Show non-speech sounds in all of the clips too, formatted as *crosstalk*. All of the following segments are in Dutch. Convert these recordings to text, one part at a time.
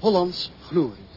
Hollands glorie.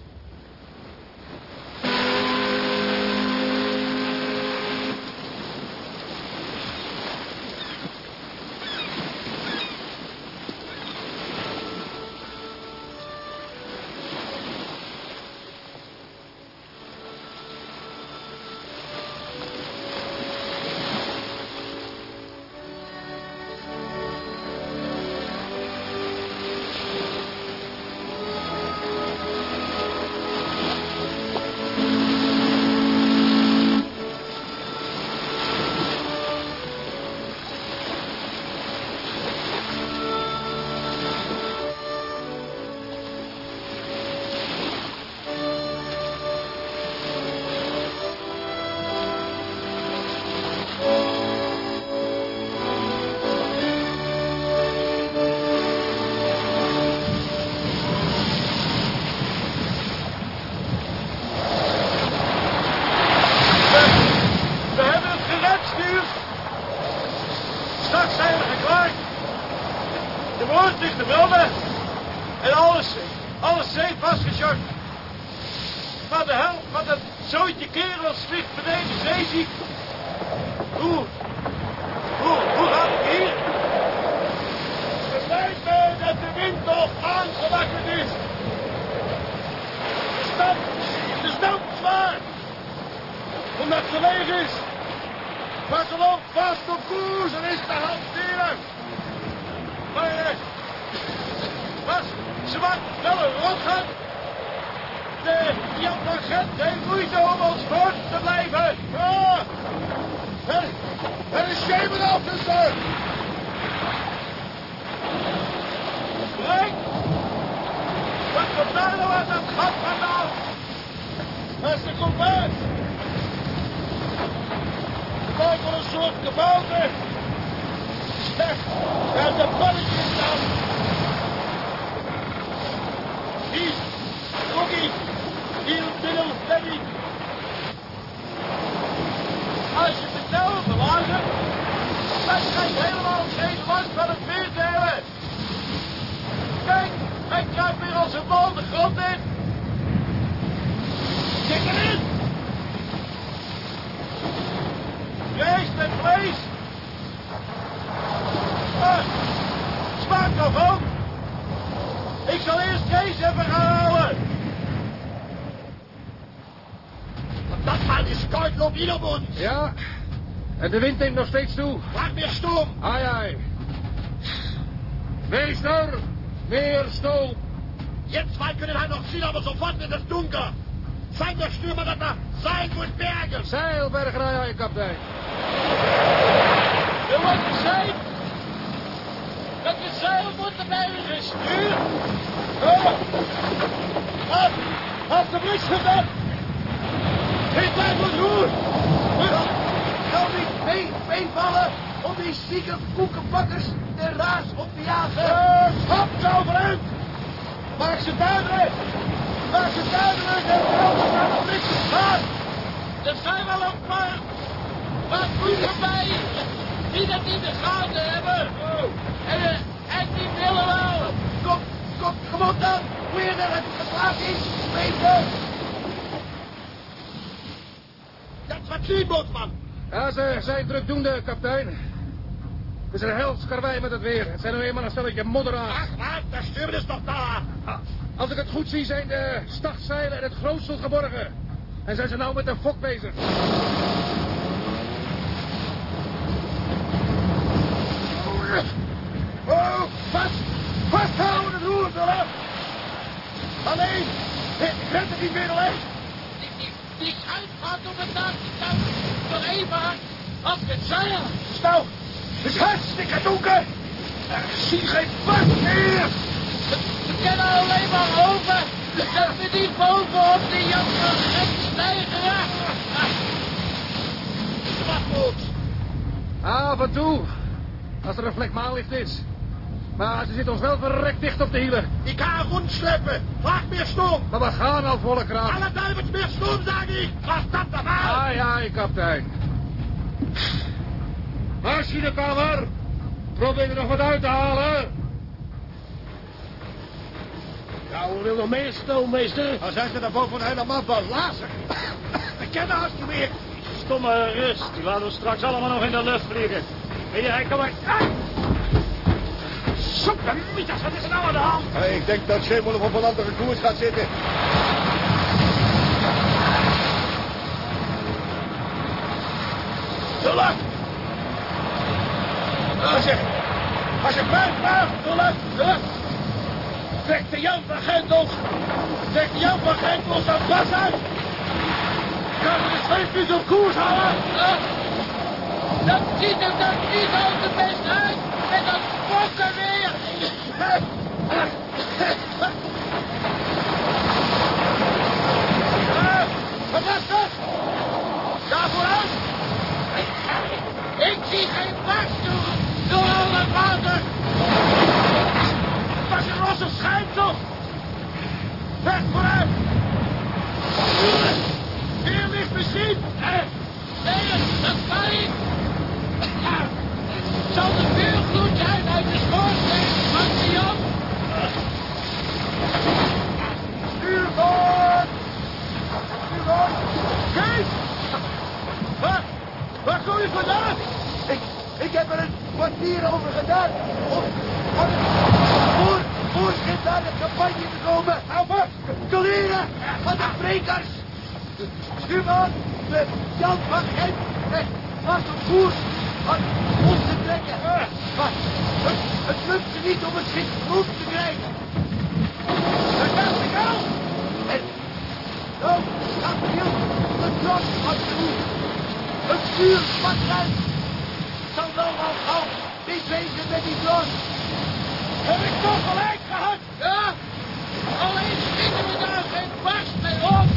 Omdat ze leeg is. Maar ze loopt vast op koers en is te hanteren. Maar, eh, ze maakt wel een rotgang. De Jan van Gent heeft moeite om ons voort te blijven. Ja. Er, er is geen officer. Frank, wat komt daar nou uit dat gat vandaan? Dat is de combat. Kijk voor een soort kabouter. Zeg, daar is een pannetje in staan. Hier, Rocky. Hier, middel, Lenny. Als je het nou bewagen, dan schijnt helemaal geen last van het weer te hebben. Kijk, hij kruipt weer als een bal de grond in. Kijk erin. Vlees met vlees. Ah, smaakt nog ook. Ik zal eerst Kees even gaan halen. Dat man is koud op ieder mond. Ja, en de wind neemt nog steeds toe. Maak meer stoom. Ai, ai. Meester, meer stoom. Jetzt zwei können halt noch ziehen, aber sofort wird es dunkel. Zeig der Stürmer, dass er sein muss bergen. Zeilberger, ai, ai, kapitein. Er wordt gezegd dat de zeil moeten blijven gestuurd. Had, had de blik gedaan. Geen tijd voor roer. Nou niet mee, meevallen om die zieke koekenbakkers de raas op te jagen. Uh, stop zo vooruit. Maak ze duidelijk. Maak ze duidelijk en ze naar de blik gaan. Er zijn wel een paar maar vroeger bij die dat in de gaten hebben. En, eh, en die willen wel. Kom, kom, kom op dan. Hoe je er het geplaatst is, weten. Dat is wat zien, bootsman. Ja, ze zijn drukdoende, kapitein. Het is een hels karwei met het weer. Het zijn nu eenmaal een stelletje modderaars. Ach, wat, de stuur is toch daar. Als ik het goed zie, zijn de stagzeilen en het grootsel geborgen. En zijn ze nou met een fok bezig. Oh, vast, vasthouden, het roer eraf. Alleen, ik red het niet meer alleen. Die, die schuit gaat op het dak. Nog even af het zeil. Stout, het is hartstikke donker. Er zie geen pad meer. Kunnen alleen maar hopen dat we niet bovenop die van Gek stijgen. Wat moet? Af en toe. Als er een vlek maanlicht is. Maar ze zitten ons wel verrekt dicht op de hielen. Ik ga rondsleppen. Vraag meer stoom. Maar we gaan al volle kracht. Alle duivels meer stoom, zeg ik. Laat dat dan maar. Ai, ai, kapitein. Machinekamer. Probeer er nog wat uit te halen. Nou, we wil nog meer stoommeester. Dan zijn ze daar boven helemaal belazerd. We kennen haast niet meer. Stomme rust. Die laten we straks allemaal nog in de lucht vliegen. Weet je, kom maar. Ah! Soepemietas, wat is er nou aan de hand? Hey, ik denk dat Schemel op een andere koers gaat zitten. Zullen! Als je, als je. Trek de Jan van Gentos. Trek de Jan van Gentos dat gas uit. Kan de scheepjes op koers houden? Dat ziet er dan niet al te best uit. Met dat spokken weer. Eh, Wat was dat? Daar vooruit. Ik zie geen barst door, door al dat water. Het was een rosse schijnsel. Weg vooruit. Hier ligt misschien. Eh, Nee, dat- kan niet. Het zal de vuurgloed zijn uit de schoorsteen de Jan. Stuurboord! Stuurboord! Kees! Waar, waar kom je vandaan? Ik, ik heb er een kwartier over gedaan. Om, om voor, voor naar de campagne te komen. Vast! Leren van de brekers. Stuurman, de Jan van Gent eh, was op koers van ons te trekken. Maar het, het lukt ze niet om het schip goed te krijgen. Dat dacht ik al! En nou gaat heel de tros van toe. Het vuur spat uit. Zal wel gauw niet wezen met die tros. Heb ik toch gelijk gehad? Ja, alleen barst mee op.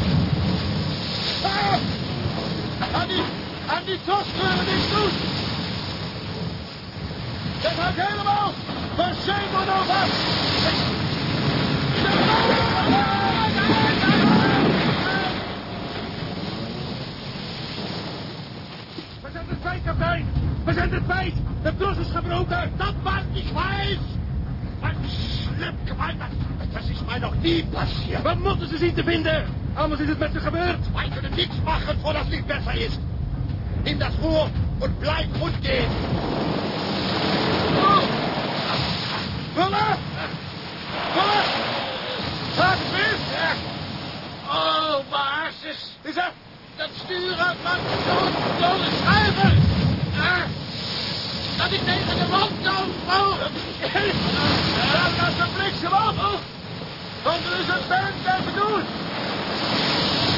Ah! Aan die, aan die tros kunnen we niks. Dat hangt helemaal Zeeman af. We zijn het kwijt, kapitein. We zijn het kwijt. De tros is gebroken. Dat maakt niet wijs. Wat slim gemaakt. Dat is mij nog niet passiert. Wat moeten ze zien te vinden? Anders is het met ze gebeurd. Wij kunnen niks maken voordat het niet besser is. In das Rohr und bleib gut gehen. Oh. Laat het mis! Oh, basis. Is dat? Dat stuurrad maakt zo'n dolle schuiver. Ah, dat ik tegen de wand kan. Oh. Laat dat de bliksem op! Want er is een band bij doen!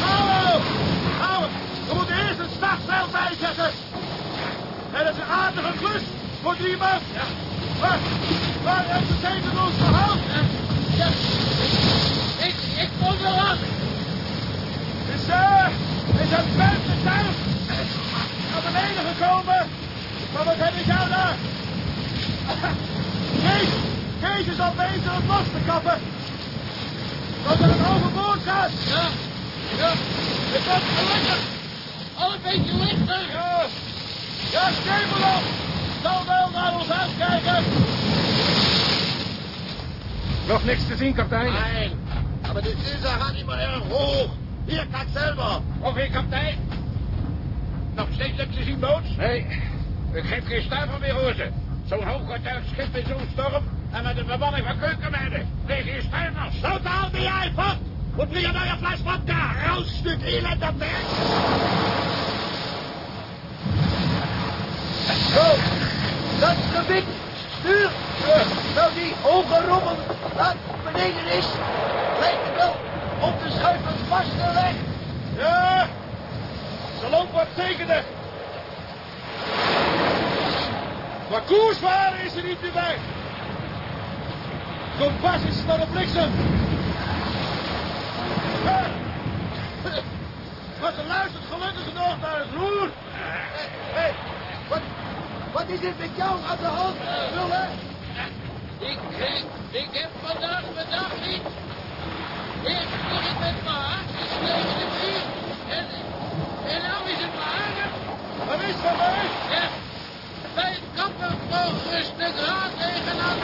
Hallo! Hallo! We moeten eerst het startzeil bijzetten! En is een aardige klus voor drie man! Ja. Waar heeft de tegen ons gehaald? Ja, ik, ik kom wel af. Is, eh, is het band de thuis naar beneden gekomen? Maar wat heb ik nou daar? Kees! Kees is al bezig het los te kappen! Dat er een overboord gaat! Ja, ja, het wordt gelukkig. Al een beetje lichter. Ja, ja, stevig op! Zal wel naar ons uitkijken! Nog niks te zien, kapitein. Nein, aber die Düse gaat niet meer erg hoog. Hier, kijk selber. Oké, kapitein. Nog steeds niks te zien, boot? Nee, Meer hoor ze. Zo'n hooggetuigd schip in zo'n storm en met een bemanning van keukenmeiden. Tegen je stuivers. Total die einfach! Und wir neue Fleisch von da raus, Stück elender Berg! Zo, dat gebit. Stuur. Nou, die hoge rommel daar beneden is. Lijkt het wel om te schuiven vast te leggen. Ja, ze loopt wat zekerder. Maar koersvaren is er niet meer bij. Kompas is naar de bliksem. Ja. Maar ze luistert gelukkig nog naar het roer. Hé, hey, wat, wat is er met jou aan de hand, Muller? Ik, ik, ik heb vandaag mijn dag niet. Eerst ging ik met mijn haakjes tegen de muur. En, en nou is het mijn arm. Wat is er mee? Ja, bij het kappen vloog er een stuk raad tegenaan.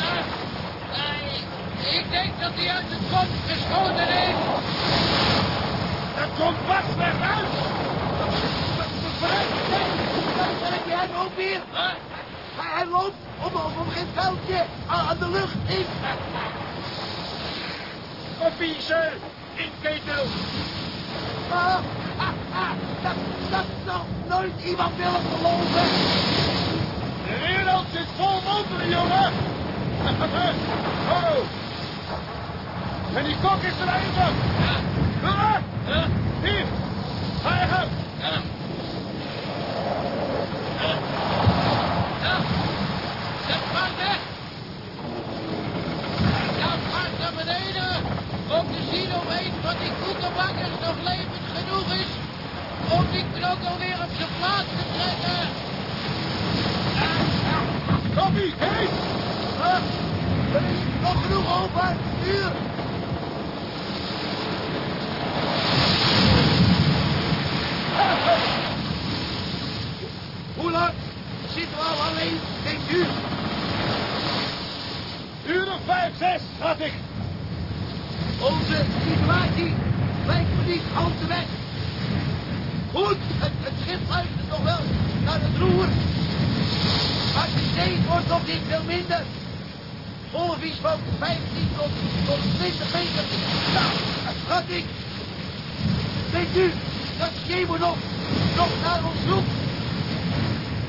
Ja, ja, ik, ik denk denk dat hij uit het geschoten is. Dat komt vast weg uit. Vooruit, je hem weer. Huh? Hij, loopt om, geen veldje aan, de lucht in. Officier, in ketel. Ah, ah, ah, dat, dat zou nooit iemand willen geloven. De wereld zit vol motoren, jongen. Oh. En die kok is er even. Ja, ja, hier. Gang. ja. Ja. Zet maar weg. Ja, naar beneden. Om te zien of een van die koekenbakkers nog levend genoeg is. Om die knokkel weer op zijn plaats te trekken. Koffie, Kees. Ah, er is nog genoeg over. Hier. Hoe lang zitten we al alleen, denkt u? Uur of vijf, zes, schat ik. Onze situatie lijkt me niet al te weg. Goed, het, het schip luistert nog wel naar het roer. Maar de zee wordt nog niet veel minder. Golfjes van 15 tot, tot 20 meter. Nou, schat ik. Weet u dat Schemo nog, naar ons zoekt?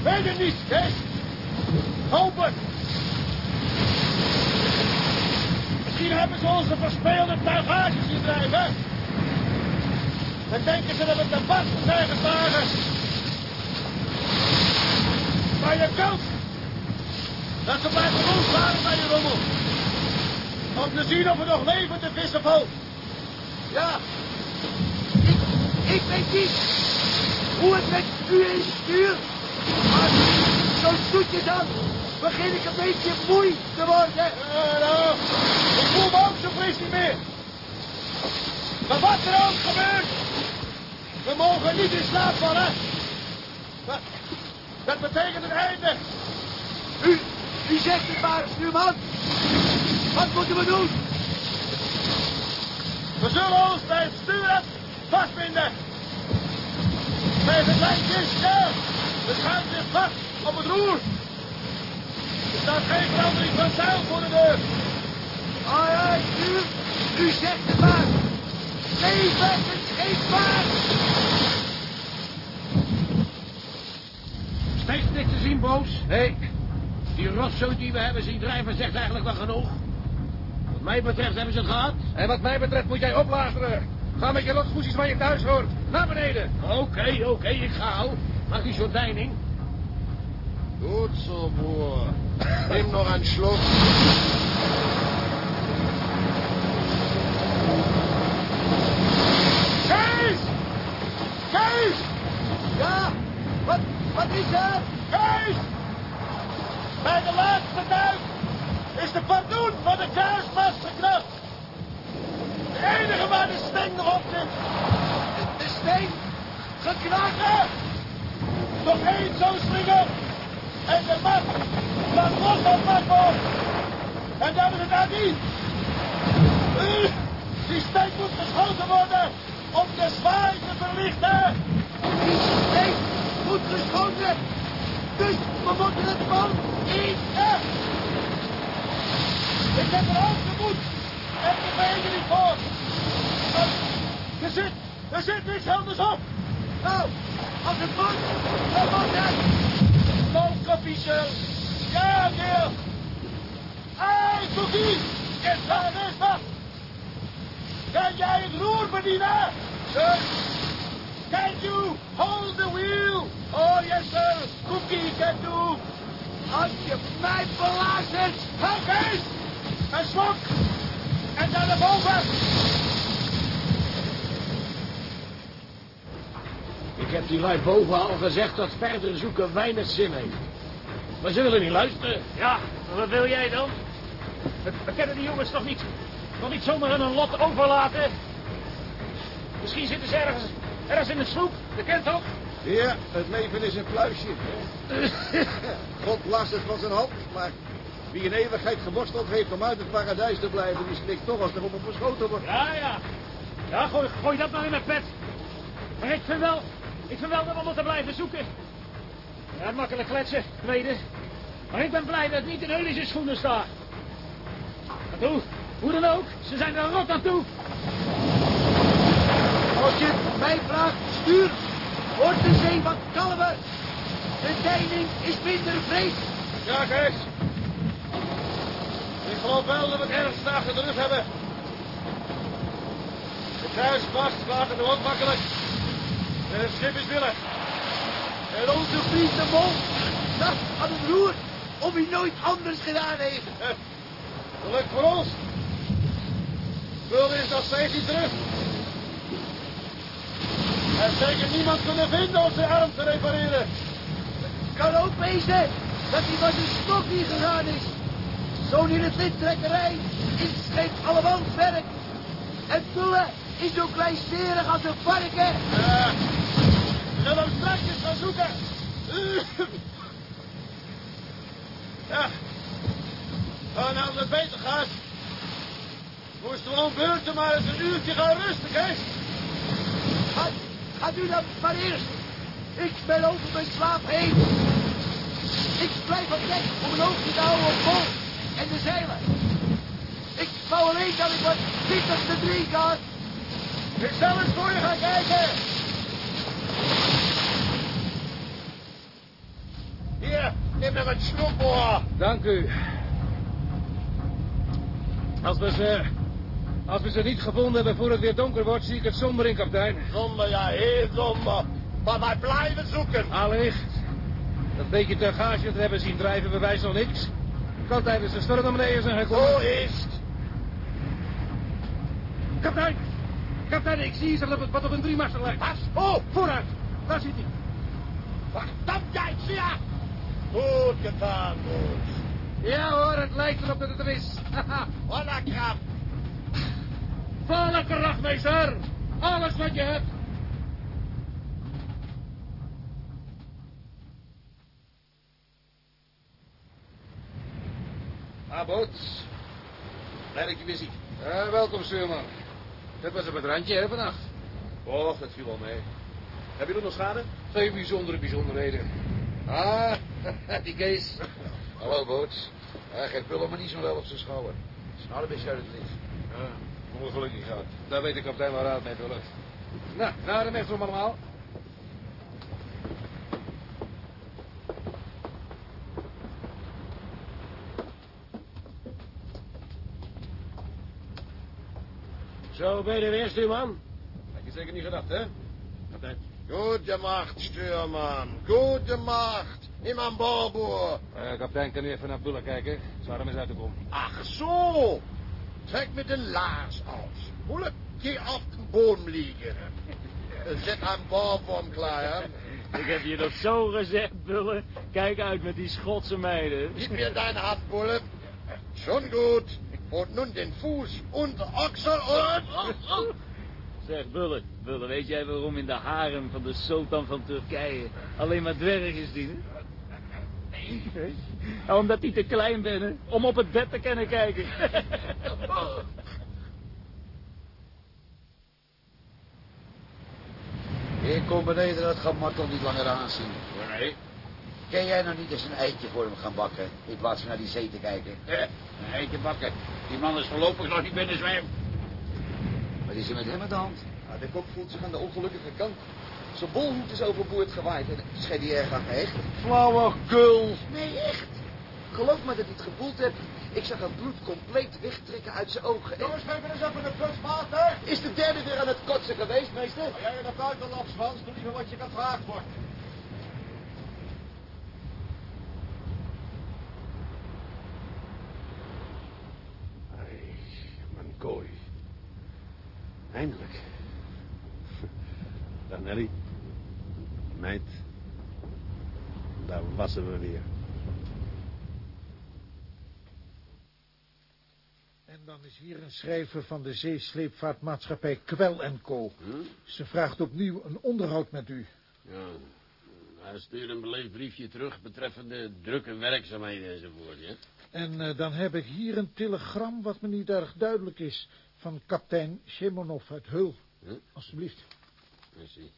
Weet het niet, Kees. Het. Misschien hebben ze onze verspeelde tuigage zien drijven. Dan denken ze dat we te vast zijn geslagen. Maar je kans dat ze blijven losvaren bij die rommel. Om te zien of er nog levende vissen valt. Ja. Ik, ik weet niet hoe het met u is, stuur. Maar zo zoetjes aan begin ik een beetje moe te worden. Ja, ik voel me ook zo fris niet meer. Maar wat er ook gebeurt, we mogen niet in slaap vallen. Dat, betekent het einde. U, u zegt het maar, stuurman. Wat moeten we doen? We zullen ons bij het stuurrad vastbinden. Bij het lijntje stil. We schuiven zich vast op het roer. Er staat geen verandering van zeil voor de deur. Ah ja, stuur. U zegt het maar. Leven het geen paard. Steeds niks te zien, boos. Nee. Die rotzooi die we hebben zien drijven zegt eigenlijk wel genoeg. Wat mij betreft hebben ze het gehad. En wat mij betreft moet jij oplazeren. Ga met je lotgoedjes waar je thuis hoort. Naar beneden. Oké, oké, ik ga al. Maak die soort deining. Gut so, Boer. Nimm noch einen Schluck. Kees! Kees! Ja, wat, wat is er? Kees! Bij de laatste duik is de pardoen van de kruismast geknapt. De enige waar de steen nog op zit. De, de steen geknakt. Ja! Nog één zo'n slinger. En de laat los op Marco. En dan is het aan die. Uh, die steen moet geschoten worden om de zwaai te verlichten. Die steen moet geschoten. Dus we moeten het van. Ja. Ik heb er ook de en de benen niet voor. Er zit, er zit niks anders op. Nou, als het moet, dan moet. Loopkapiezel. Ja, Neil. Hé, Cookie. Is daar is dat. Kan jij het roer? Sir. Can you hold the wheel? Oh, yes, sir. Cookie can do. Als je mij belazert. Oké. Een slok. En dan naar boven. Ik heb die lui boven al gezegd dat verder zoeken weinig zin heeft. Maar ze willen niet luisteren. Ja, wat wil jij dan? We, we kunnen die jongens toch niet, toch niet zomaar aan hun lot overlaten? Misschien zitten ze ergens, ergens in de sloep, je kent toch? Ja, het leven is een pluisje. *laughs* God las het van zijn hand, maar Wie een eeuwigheid geworsteld heeft om uit het paradijs te blijven, die schrikt toch als er op hem verschoten wordt. Ja, ja. Ja, gooi, gooi dat maar in mijn pet. Maar ik vind wel, ik vind wel dat we moeten blijven zoeken. Ja, makkelijk kletsen, tweede. Maar ik ben blij dat ik niet in Eulische schoenen sta. Maar toe, hoe dan ook, ze zijn er rot aan toe. Als je het mij vraagt, stuur. Wordt de zee wat kalmer. De deining is minder vreed. Ja, Kees. Ik geloof wel dat we het ergste achter de rug hebben. De kruismast gaat het ook makkelijk. Het schip is willig. En onze vriend de Mol staat aan het roer. Of hij nooit anders gedaan heeft. Geluk voor ons. Spul is nog steeds niet terug. Er heeft zeker niemand kunnen vinden om zijn arm te repareren. Kan ook wezen dat hij van zijn stok niet gegaan is. Zo'n in het littrekkerij is geen allemanswerk. En Tulle is zo kleinsterig als een varken. Ja, zullen hem straks eens gaan zoeken. Ja, oh, nou dat het beter gaat. Moesten we om beurten maar eens een uurtje gaan rusten, Kees. Gaat, gaat u dan maar eerst. Ik ben over mijn slaap heen. Ik blijf op dek om een oogje te houden op Mol en de zeilen. Ik wou alleen dat ik wat bitters te drinken had. Ik zal eens voor je gaan kijken. Hier, neem nog een slok, hoor. Dank u. Als we ze... Als we ze niet gevonden hebben voor het weer donker wordt, zie ik het somber in, kapitein. Somber, ja, heel somber. Maar wij blijven zoeken. Allicht. Dat beetje tergage dat we hebben zien drijven bewijst nog niks. Kan tijdens de storm naar beneden zijn gekomen. Zo is het. Kapitein! Kapitein, ik zie iets wat op, wat op een driemaster lijkt. Pas op. Vooruit! Daar zit hij. Verdammt, jij, zie je. Goed gedaan, Moes. Ja hoor, het lijkt erop dat het er is. *laughs* Wat een krap. Volle kracht, meester! Alles wat je hebt. Ah, boot. Blij dat ik je weer. Ja, welkom, stuurman. Dat was op het randje, hè, vannacht. Och, dat viel wel mee. Heb je nog nog schade? Geen bijzondere bijzonderheden. Ah, *laughs* die Kees. Hallo, boot. Hij geeft Willem maar niet zo wel op zijn schouder. Schade is uit het licht. Ja, ongelukkig gaat. Daar weet de kapitein wel raad mee, Willem. Nou, naar de mestrom allemaal. Zo ben je er weer, stuurman. Had je zeker niet gedacht, hè? Kapitein. Gute Macht, stuurman. Gute Macht. Nimm aan boord, boer. Eh, kapitein, kan u even naar Buller kijken? Zou hem eens uit te komen. Ach zo. Trek mit den Lars aus. Bulle, geh auf den Boden liegen. Zet aan boordvorm klaar, hè? Ik heb je dat zo gezegd, Bullen. Kijk uit met die Schotse meiden. Gib mir deine Hand, Bulle. Schon gut. Und nun den Fuß unter Ochsel und... Zeg, Bullen, Bullen, weet jij waarom in de harem van de sultan van Turkije alleen maar dwergjes dienen? Nee. Omdat die te klein ben om op het bed te kunnen kijken. Ik kom beneden, dat gaat Martel niet langer aanzien. Nee. Ken jij nou niet eens een eitje voor hem gaan bakken, in plaats van naar die zee te kijken? Eh, een eitje bakken. Die man is voorlopig nog niet binnen zwem. Wat is er met hem aan de hand? Nou, de kop voelt zich aan de ongelukkige kant. Zijn bolhoed is overboord gewaaid en schijnt hij erg aan gehecht. Flauwekul. Nee, echt. Geloof me dat hij het gevoeld hebt. Ik zag het bloed compleet wegtrekken uit zijn ogen. En Jongens, geef me eens even een plus, mater. is de derde weer aan het kotsen geweest, meester? Als jij naar buiten loopt, Frans, doe liever wat je gevraagd wordt. Ai, mijn kooi. Eindelijk. *laughs* Dag Nelly. Meid. Daar wassen we weer. En dan is hier een schrijver van de zeesleepvaartmaatschappij Kwel en Co. Ze vraagt opnieuw een onderhoud met u. Ja, hij stuurt een beleefd briefje terug betreffende drukke werkzaamheden enzovoort, ja? En eh, dan heb ik hier een telegram wat me niet erg duidelijk is. Van kapitein Shemonov uit Hul. Huh? Alsjeblieft. I see.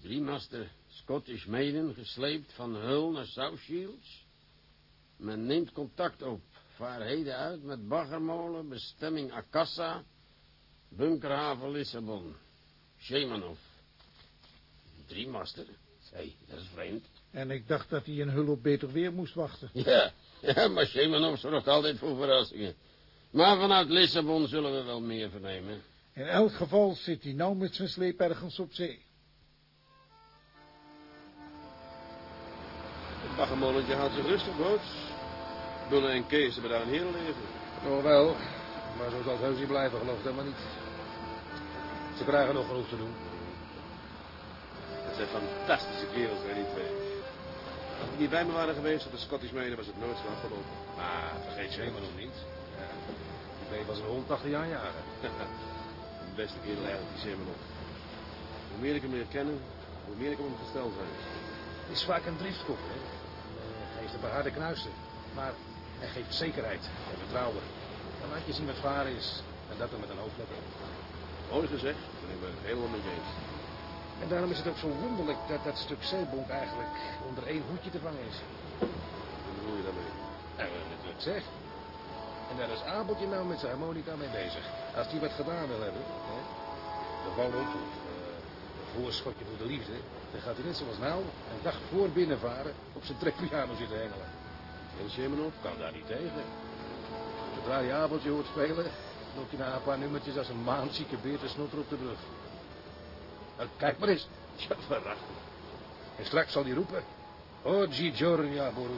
Driemaster Scottish Maiden gesleept van Hull naar South Shields. Men neemt contact op. Vaar heden uit met baggermolen, bestemming Akassa, bunkerhaven Lissabon. Shemanov. Driemaster? Hé, hey, dat is vreemd. En ik dacht dat hij in Hul op beter weer moest wachten. Ja, *laughs* ja maar Shemanov zorgt altijd voor verrassingen. Maar vanuit Lissabon zullen we wel meer vernemen. In elk geval zit hij nou met zijn sleep ergens op zee. Het baggermolentje houdt zich rustig, boots. Bullen en Kees hebben daar een herenleven. Nog wel, maar zo zal het heus niet blijven, geloof ik dat maar niet. Ze krijgen nog genoeg te doen. Het zijn fantastische kerels, hè, die twee. Als die niet bij me waren geweest op de Scottish Maiden, was het nooit zo afgelopen. Maar vergeet Zeeman nog niet. Die bleef als een hond achter je aanjagen. *laughs* De beste kerel eigenlijk, die Semenov. Hoe meer ik hem leer kennen, hoe meer ik hem gesteld ben. Het is vaak een driftkop, hè. Hij geeft een paar harde knuisten. Maar hij geeft zekerheid en vertrouwen. Dan laat je zien wat waar is. En dat dan met een hoofdletter. Mooi gezegd, daar ben ik het helemaal mee eens. En daarom is het ook zo wonderlijk dat dat stuk zeebonk eigenlijk onder één hoedje te vangen is. Hoe bedoel je daarmee? Nou, dat ik zeg. En daar is Abeltje nou met zijn harmonica mee bezig. Als hij wat gedaan wil hebben, hè, bijvoorbeeld of eh, een voorschotje voor de liefde, dan gaat hij net zoals nou een dag voor binnenvaren op zijn trekpiano zitten hengelen. En Semenov? Kan daar niet tegen. Zodra hij Abeltje hoort spelen, loopt hij na een paar nummertjes als een maandzieke beer te snotter op de brug. Nou, kijk maar eens. Ja. En straks zal hij roepen. Oggi giornia, broer.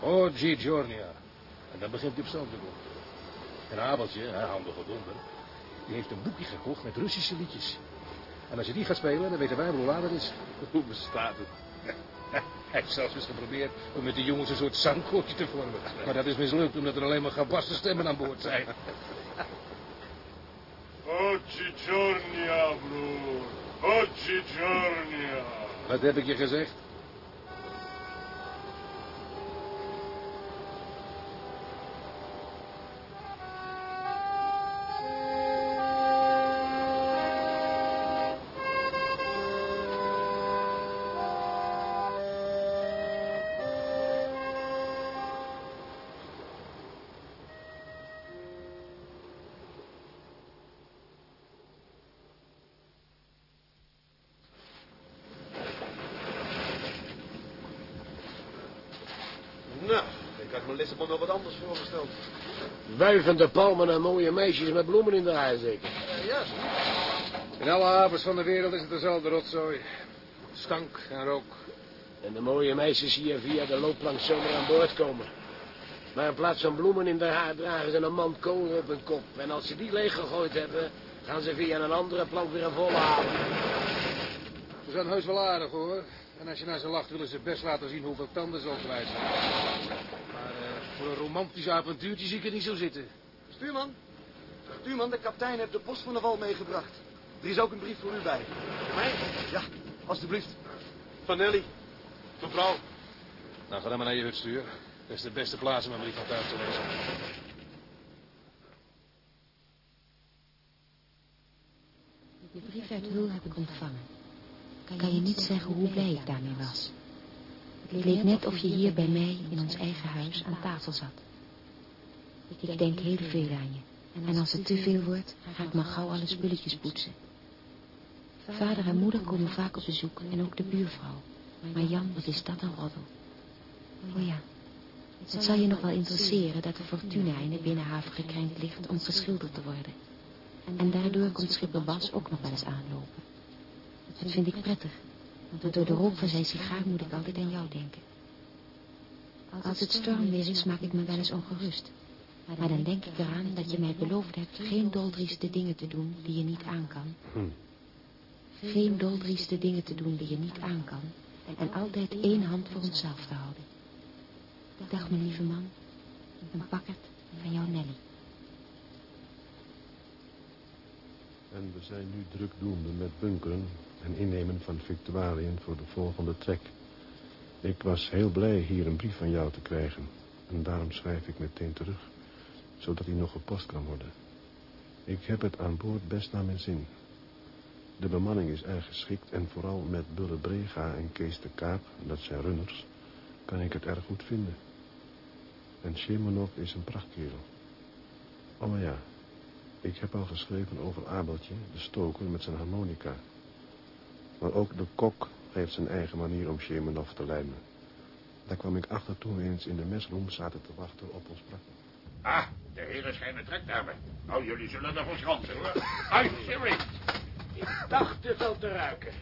Oggi giornia. En dan begint hij op stoom te komen. En Abeltje, hè, handige donder, die heeft een boekje gekocht met Russische liedjes. En als je die gaat spelen, dan weten wij wel hoe laat het is. *laughs* Hoe bestaat het? *laughs* Hij heeft zelfs eens geprobeerd om met de jongens een soort zangkoortje te vormen. Maar dat is mislukt, omdat er alleen maar gebaste stemmen aan boord zijn. *laughs* Oggi giornia, broer. Oggi giornia. Wat heb ik je gezegd? Wuivende palmen en mooie meisjes met bloemen in de haar zeker. ja, In alle havens van de wereld is het dezelfde rotzooi. Stank en rook. En de mooie meisjes hier via de loopplank zomaar aan boord komen. Maar in plaats van bloemen in de haar dragen ze een mand kolen op hun kop. En als ze die leeggegooid hebben, gaan ze via een andere plank weer een volle halen. Ze zijn heus wel aardig hoor. En als je naar ze lacht, willen ze best laten zien hoeveel tanden ze kwijt zijn. Voor een romantisch avontuurtje zie ik het niet zo zitten. Stuurman. Stuurman, de kapitein heeft de post van de wal meegebracht. Er is ook een brief voor u bij. Mij? Ja, alstublieft. Van Nelly. Mevrouw. Nou, ga dan maar naar je hut stuur. Dat is de beste plaats om een brief van thuis te lezen. De brief uit Hul heb ik ontvangen. Kan je niet zeggen hoe blij ik daarmee was. Het leek net of je hier bij mij in ons eigen huis aan tafel zat. Ik denk heel veel aan je. En als het te veel wordt, ga ik maar gauw alle spulletjes poetsen. Vader en moeder komen vaak op bezoek en ook de buurvrouw. Maar Jan, wat is dat een roddel. Oh ja, het zal je nog wel interesseren dat de Fortuna in de binnenhaven gekrenkt ligt om geschilderd te worden. En daardoor komt schipper Bas ook nog wel eens aanlopen. Dat vind ik prettig, want door de rook van zijn sigaar moet ik altijd aan jou denken. Als het stormweer is, maak ik me wel eens ongerust. Maar dan denk ik eraan dat je mij beloofd hebt geen doldrieste dingen te doen die je niet aan kan. Geen doldrieste dingen te doen die je niet aan kan. En altijd één hand voor onszelf te houden. Dag, mijn lieve man. Een pakkert van jouw Nelly. En we zijn nu drukdoende met bunkeren en innemen van victualiën voor de volgende trek. Ik was heel blij hier een brief van jou te krijgen. En daarom schrijf ik meteen terug, zodat hij nog gepost kan worden. Ik heb het aan boord best naar mijn zin. De bemanning is erg geschikt en vooral met Bulle Brega en Kees de Kaap, dat zijn runners, kan ik het erg goed vinden. En Shemanov is een prachtkerel. Oh ja, ik heb al geschreven over Abeltje, de stoker met zijn harmonica. Maar ook de kok heeft zijn eigen manier om Shemanov te lijmen. Daar kwam ik achter toen we eens in de mesroom zaten te wachten op ons pracht. Ah, de heren schijnen trek te hebben. Nou, jullie zullen er verschansen, hoor. Uit, Siri. Ik dacht het al te ruiken.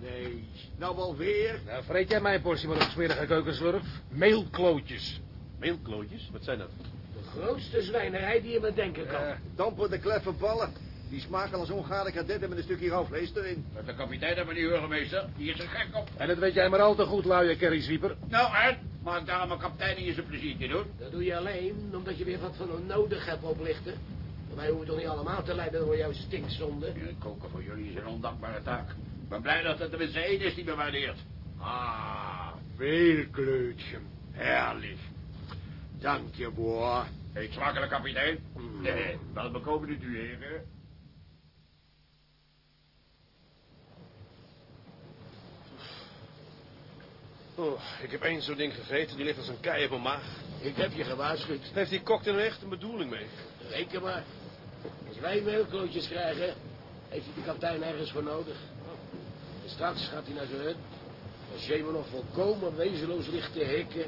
Nee, nou alweer. Nou, vreet jij mijn portie maar op smerige keukenslurf. Meelklootjes. Meelklootjes? Wat zijn dat? Grootste zwijnerij die je me denken kan. Uh, dampen de kleffe ballen. Die smaken als ongaarlijke kadetten met een stukje rauw vlees erin. Dat de kapitein hebben die burgemeester. Die is er gek op. En dat weet jij maar al te goed, luie kerryswieper. Nou, en? Maak daarom een kapitein in je zijn pleziertje doen. Dat doe je alleen omdat je weer wat van ons nodig hebt oplichten. Wij hoeven toch niet allemaal te lijden door jouw stinkzonde? Ja, koken voor jullie is een ondankbare taak. Ik ben blij dat het tenminste één is die me waardeert. Ah, Meelkleutje. Herrlich. Dank je, boer. Eet smakelijk, kapitein. Nee, wel bekomen het u, heren. Oh, ik heb één zo'n ding gegeten, die ligt als een kei op mijn maag. Ik heb je gewaarschuwd. Heeft die kok er nou echt een bedoeling mee? Reken maar. Als wij meelklootjes krijgen, heeft hij de kapitein ergens voor nodig. En straks gaat hij naar zijn hut. Als Jemen nog volkomen wezenloos ligt te hikken...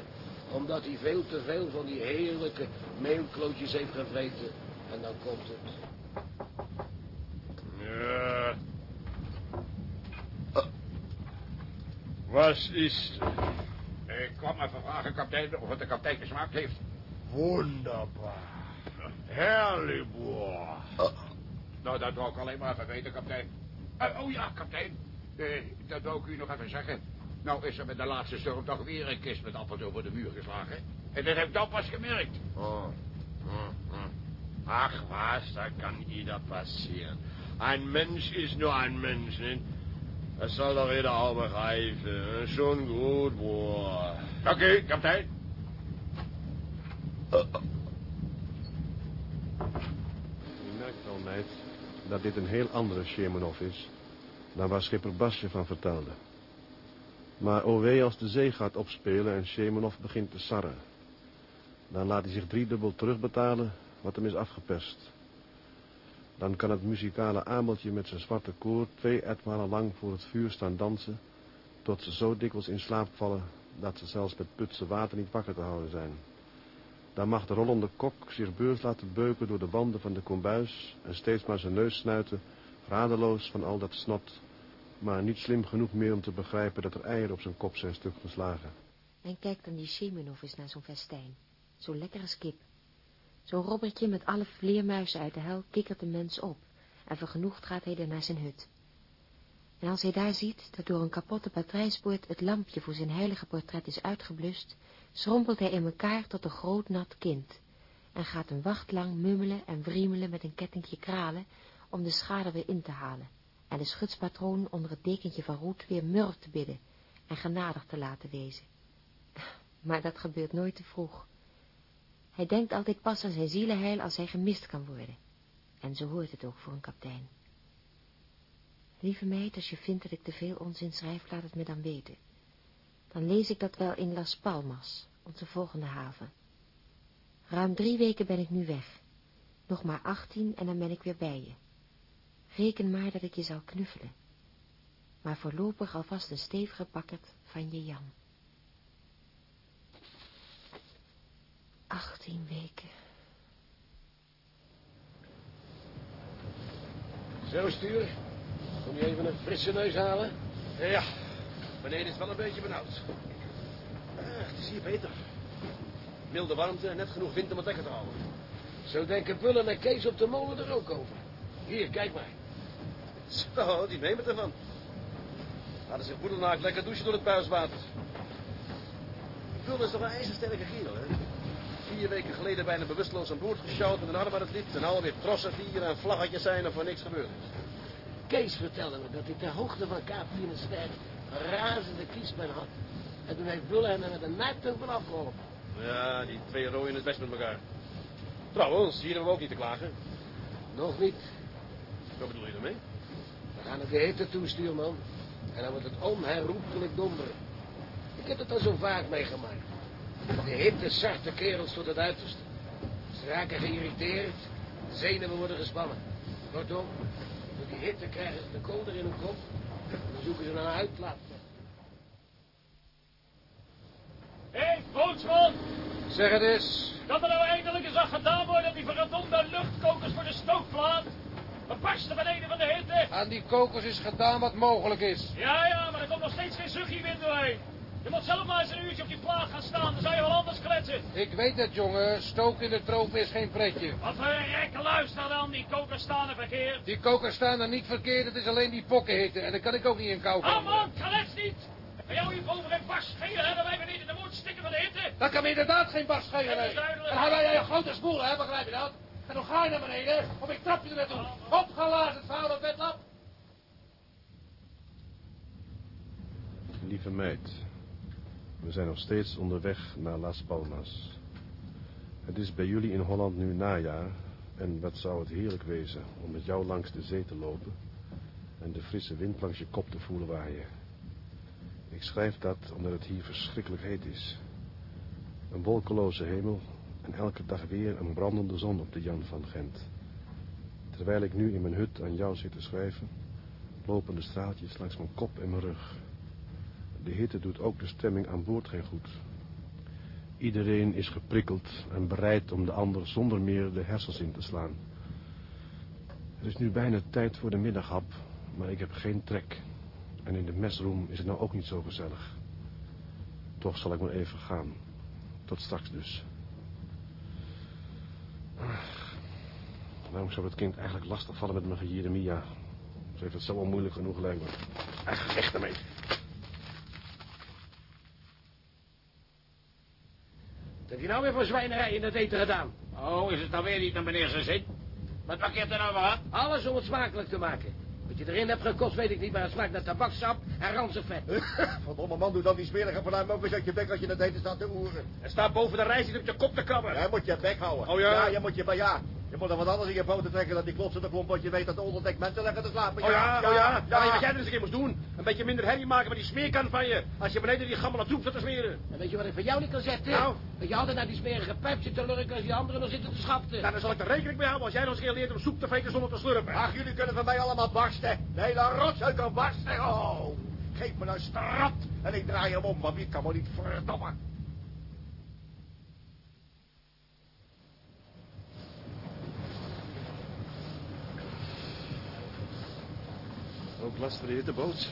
omdat hij veel te veel van die heerlijke meelklootjes heeft gevreten. En dan komt het. Ja. Was is Ik kwam even vragen, kapitein, of het de kapitein gesmaakt heeft. Wunderbar. Herrlich, boer. Nou, dat wou ik alleen maar even weten, kapitein. Eh, oh ja, kapitein. Eh, dat wou ik u nog even zeggen. Nou is er met de laatste stormdag weer een kist met appels over de muur geslagen. En dat heb ik dan pas gemerkt. Oh. Hm, hm. Ach was, da kann jeder passieren. Ein Mensch ist nur ein Mensch, nicht? Das soll doch jeder auch begreifen. Schon gut, boah. Oké, kapitein. Je merkt wel, meid, dat dit een heel andere Shemanov is... dan waar schipper Basje van vertelde. Maar o wee als de zee gaat opspelen en Shemanov begint te sarren. Dan laat hij zich driedubbel terugbetalen wat hem is afgeperst. Dan kan het muzikale Abeltje met zijn zwarte koor twee etmalen lang voor het vuur staan dansen... tot ze zo dikwijls in slaap vallen dat ze zelfs met putse water niet wakker te houden zijn. Dan mag de rollende kok zich beurs laten beuken door de wanden van de kombuis... en steeds maar zijn neus snuiten, radeloos van al dat snot... maar niet slim genoeg meer om te begrijpen dat er eieren op zijn kop zijn stuk geslagen. En kijk dan die Shemenov eens naar zo'n festijn. Zo lekker als kip. Zo'n robbertje met alle vleermuizen uit de hel kikkert de mens op... en vergenoegd gaat hij er naar zijn hut. En als hij daar ziet dat door een kapotte patrijspoort het lampje voor zijn heilige portret is uitgeblust, schrompelt hij in elkaar tot een groot nat kind en gaat een wacht lang mummelen en wriemelen met een kettingje kralen om de schade weer in te halen en de schutspatroon onder het dekentje van roet weer murf te bidden en genadig te laten wezen. *laughs* Maar dat gebeurt nooit te vroeg. Hij denkt altijd pas aan zijn zielenheil als hij gemist kan worden. En zo hoort het ook voor een kapitein. Lieve meid, als je vindt dat ik te veel onzin schrijf, laat het me dan weten. Dan lees ik dat wel in Las Palmas, onze volgende haven. Ruim drie weken ben ik nu weg. Nog maar achttien en dan ben ik weer bij je. Reken maar dat ik je zal knuffelen. Maar voorlopig alvast een stevige pakkert van je Jan. Achttien weken. Zo, stuur. Kom je even een frisse neus halen? Ja, beneden is wel een beetje benauwd. Ah, het is hier beter. Milde warmte en net genoeg wind om het lekker te houden. Zo denken Bullen en Kees op de molen er ook over. Hier, kijk maar. Zo, die nemen het ervan. Hadden zich boedelnaakt lekker douchen door het buiswater. Bullen is toch een ijzersterke kerel, hè? Vier weken geleden bijna bewusteloos aan boord gesjouwd met een arm aan het lid... en alweer trossen vieren en vlaggetjes zijn of er niks gebeurd is. Kees vertelde me dat hij ter hoogte van Kaap Finisterre een razende kiespijn had. En toen heeft Bullen hem er met een nijptang van afgeholpen. Ja, die twee rooien het best met elkaar. Trouwens, hier hebben we ook niet te klagen. Nog niet. Wat bedoel je ermee? Naar de hitte toe, stuurman. En dan wordt het onherroepelijk donderen. Ik heb het al zo vaak meegemaakt. De hitte zart de kerels tot het uiterste. Ze raken geïrriteerd. De zenuwen worden gespannen. Kortom, door die hitte krijgen ze de koder in hun kop. En dan zoeken ze naar een uitlaat. Hé, hey, bootsman! Zeg het eens. Kan er nou eindelijk eens aan gedaan worden op die verdomde luchtkokers voor de stookplaat? We barsten beneden van de hitte. Aan die kokers is gedaan wat mogelijk is. Ja, ja, maar er komt nog steeds geen zuchtje wind doorheen. Je moet zelf maar eens een uurtje op die plaat gaan staan, dan zou je wel anders kletsen. Ik weet het, jongen. Stoken in de tropen is geen pretje. Wat voor een rek luister dan, die kokers staan er verkeerd. Die kokers staan er niet verkeerd, het is alleen die pokkenhitte. En daar kan ik ook niet in kou Ah komen. man, klets niet. Bij jou hier boven geen barst schelen hebben wij beneden de moed stikken van de hitte. Dat kan me inderdaad geen barst schelen. Dat is nee. duidelijk. En hij jij een grote spoel, hè, begrijp je dat? En dan ga je naar beneden, of ik trap je er naartoe. Opgelazen, vuile bedlap. Lieve meid, we zijn nog steeds onderweg naar Las Palmas. Het is bij jullie in Holland nu najaar en wat zou het heerlijk wezen om met jou langs de zee te lopen en de frisse wind langs je kop te voelen waaien. Ik schrijf dat omdat het hier verschrikkelijk heet is. Een wolkeloze hemel en elke dag weer een brandende zon op de Jan van Gent. Terwijl ik nu in mijn hut aan jou zit te schrijven, lopen de straaltjes langs mijn kop en mijn rug. De hitte doet ook de stemming aan boord geen goed. Iedereen is geprikkeld en bereid om de ander zonder meer de hersens in te slaan. Het is nu bijna tijd voor de middaghap, maar ik heb geen trek. En in de mesroom is het nou ook niet zo gezellig. Toch zal ik maar even gaan. Tot straks dus. Ach, waarom zou het kind eigenlijk lastig vallen met mijn Jeremia? Ze heeft het zo onmoeilijk genoeg lijkt me. Echt, echt ermee. Wat heb je nou weer voor zwijnerij in het eten gedaan? Oh, is het nou weer niet naar meneer zijn zin? Wat maakt er nou wat? Alles om het smakelijk te maken. Wat je erin hebt gekost weet ik niet, maar het smaakt naar tabaksap en ranzig vet. Verdomme man, doe dan die smerige vanuit me ook eens uit je bek als je het eten staat te oeren. Er staat boven de reis niet op je kop te krabben. Jij moet je bek houden. Oh ja? Ja, je moet je, maar ja. Je moet er wat anders in je poten trekken dan die klotsende klomp, want je weet dat de onderdek mensen leggen te slapen. Oh ja, oh ja. ja. ja. wat jij er eens een keer moest doen. Een beetje minder herrie maken met die smeerkan van je. Als je beneden die gammele troep zat te smeren. En weet je wat ik van jou niet kan zetten? Nou? Dat je altijd naar die smerige pijp zit te lurken als die anderen nog zitten te schapten. Nou, daar zal ik er rekening mee houden als jij nog eens een keer leert om soep te vreten zonder te slurpen. Ach, jullie kunnen van mij allemaal barsten. De hele rotzooi kan barsten. Oh, geef me een strat en ik draai hem om, want wie kan me niet verdomme. Ook last van de hitteboot.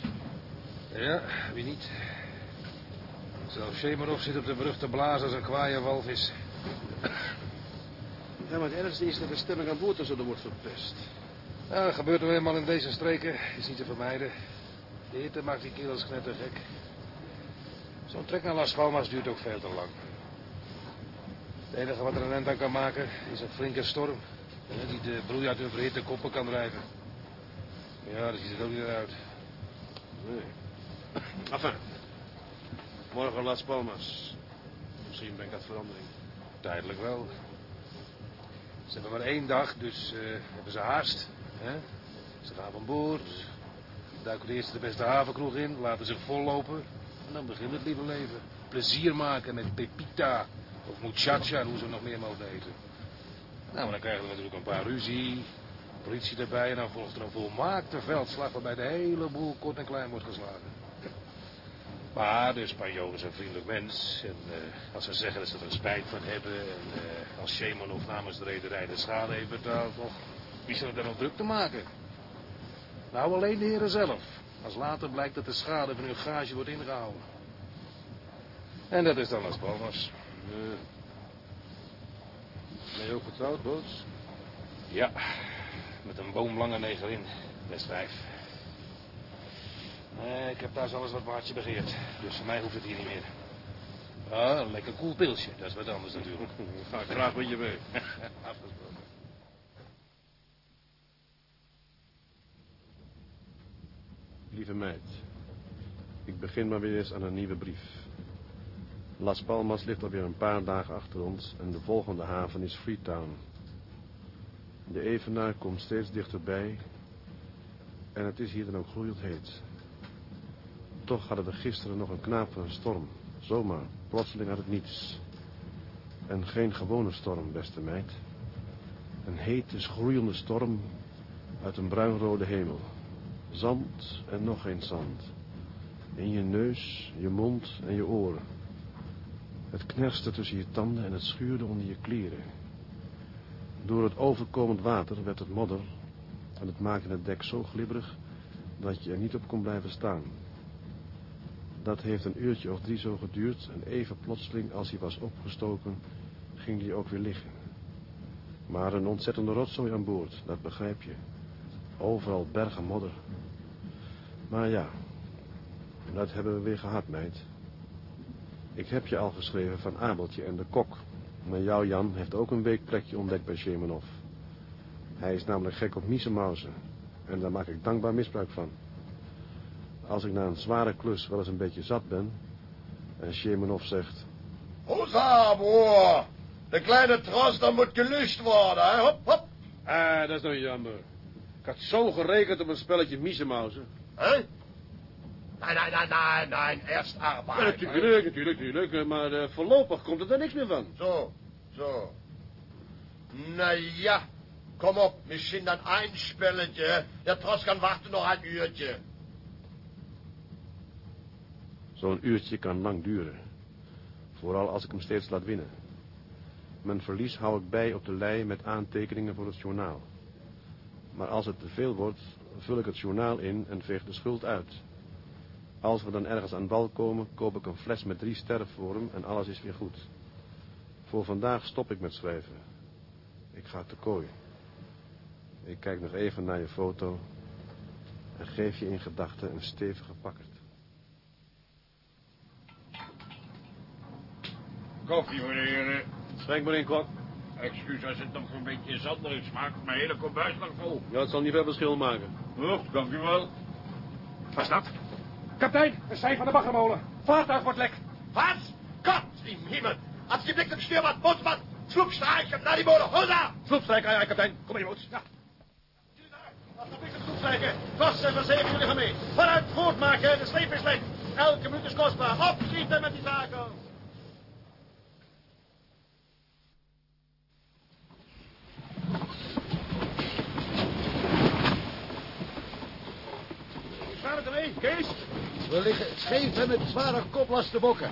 Ja, wie niet? Zelfs Shemarov zit op de brug te blazen als een kwaaie walvis. Ja, maar het ergste is dat de stemming aan boord zo wordt verpest. Ja, dat gebeurt nou eenmaal in deze streken. Is niet te vermijden. De hitte maakt die kerels knettergek. Zo'n trek naar Las Palmas duurt ook veel te lang. Het enige wat er een eind aan kan maken is een flinke storm. Die de broei uit hun verhitte koppen kan drijven. Ja, daar ziet het ook niet uit. Nee. Enfin. Morgen Las Palmas. Misschien brengt dat verandering. Tijdelijk wel. Ze hebben maar één dag, dus eh, hebben ze haast. Hè? Ze gaan van boord. Duiken de eerste de beste havenkroeg in, laten zich vollopen. En dan begint het lieve leven. Plezier maken met Pepita. Of muchacha, hoe ze nog meer mogen eten. Nou, maar dan krijgen we natuurlijk een paar ruzie. Politie erbij en dan volgt er een volmaakte veldslag waarbij de hele boel kort en klein wordt geslagen. Maar de Spanjool is een vriendelijk mens. En eh, als ze zeggen dat ze er spijt van hebben. En eh, als Shemanov namens de rederij de schade heeft betaald. Och, wie zal er dan nog druk te maken? Nou, alleen de heren zelf. Als later blijkt dat de schade van hun gage wordt ingehouden. En dat is dan als Palmas. Ja. Ben je ook getrouwd, Boots? Ja, met een boomlange negerin. Best vijf. Nee, ik heb thuis alles wat Maartje begeert. Dus voor mij hoeft het hier niet meer. Ah, een lekker koel pilsje. Dat is wat anders natuurlijk. *laughs* Ga ik graag met je mee. *laughs* Afgesproken. Lieve meid, ik begin maar weer eens aan een nieuwe brief. Las Palmas ligt alweer een paar dagen achter ons en de volgende haven is Freetown. De evenaar komt steeds dichterbij en het is hier dan ook gloeiend heet. Toch hadden we gisteren nog een knaap van een storm. Zomaar, plotseling uit het niets. En geen gewone storm, beste meid. Een hete, schroeiende storm uit een bruinrode hemel. Zand en nog eens zand. In je neus, je mond en je oren. Het knerste tussen je tanden en het schuurde onder je kleren. Door het overkomend water werd het modder en het maakte het dek zo glibberig dat je er niet op kon blijven staan. Dat heeft een uurtje of drie zo geduurd en even plotseling als hij was opgestoken ging hij ook weer liggen. Maar een ontzettende rotzooi aan boord, dat begrijp je. Overal bergen modder. Maar ja, dat hebben we weer gehad, meid. Ik heb je al geschreven van Abeltje en de kok. Maar jouw Jan heeft ook een weekplekje ontdekt bij Shemanov. Hij is namelijk gek op miezenmauzen. En daar maak ik dankbaar misbruik van. Als ik na een zware klus wel eens een beetje zat ben... en Shemanov zegt... Hoeza, broer. De kleine troster moet gelust worden, hè? Hop, hop. Ah, dat is nou jammer. Ik had zo gerekend op een spelletje miezenmauzen. Nee, nee, nee, nee, nee, eerst Ja, arbeid. natuurlijk, natuurlijk, natuurlijk. Maar eh, voorlopig komt er er niks meer van. Zo, zo. Nou ja, kom op, misschien dan een spelletje. De tros kan wachten nog een uurtje. Zo'n uurtje kan lang duren. Vooral als ik hem steeds laat winnen. Mijn verlies hou ik bij op de lei met aantekeningen voor het journaal. Maar als het te veel wordt, vul ik het journaal in en veeg de schuld uit. Als we dan ergens aan wal komen, koop ik een fles met drie sterren voor hem en alles is weer goed. Voor vandaag stop ik met schrijven. Ik ga te kooi. Ik kijk nog even naar je foto en geef je in gedachten een stevige pakkert. Koffie, meneer. Schenk maar in, kwak. Excuus als het nog een beetje zanderig smaakt. Mijn hele kombuis lag vol. Ja, het zal niet veel verschil maken. Och, dank u wel. Wat is dat? Kapitein, we zijn van de baggermolen. Vaartuig wordt lek. Wat? Gott im Himmel. Alsjeblieft, stuurman, bootsman. Sloepstrijken naar die molen. Hoera! Sloepstrijker, ja, kapitein. Kom in, boot. Ja. Alsjeblieft, sloepstrijken. Vast en verzekeren jullie gaan mee. Vooruit, voortmaken, de sleep is lek. Elke minuut is kostbaar. Opschieten met die zaken. Kees? We liggen scheef en met zware koplast te bokken.